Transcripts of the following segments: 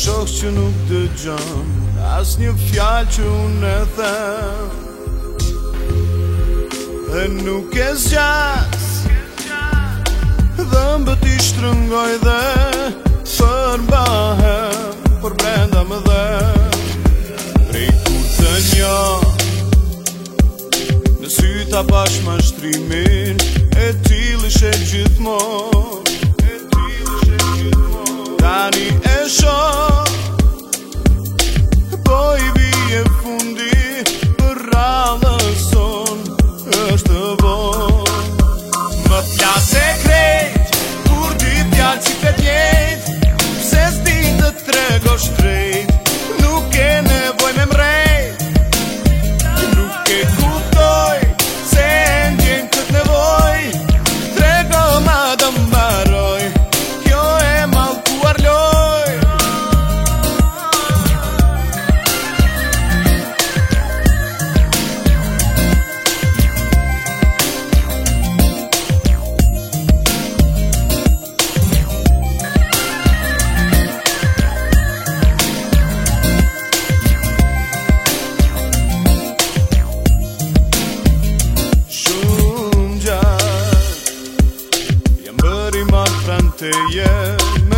shokës që nuk të gjëm As një fjalë që unë e them E nuk e zgjas, Dhe mbë t'i shtrëngoj dhe Për por Për brenda më dhe Prej të një Në syta pash ma shtrimin E t'ilish e gjithmon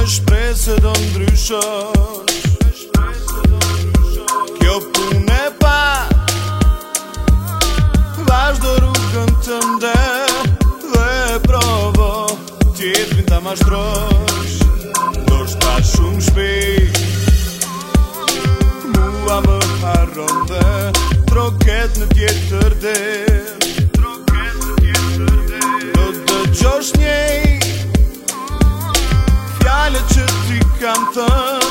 Në shpresë do ndryshosh Në shpresë të ndryshës Kjo për pa Vajzë doru kënë të ndër Dhe provo Ti e të pinta ma cantando.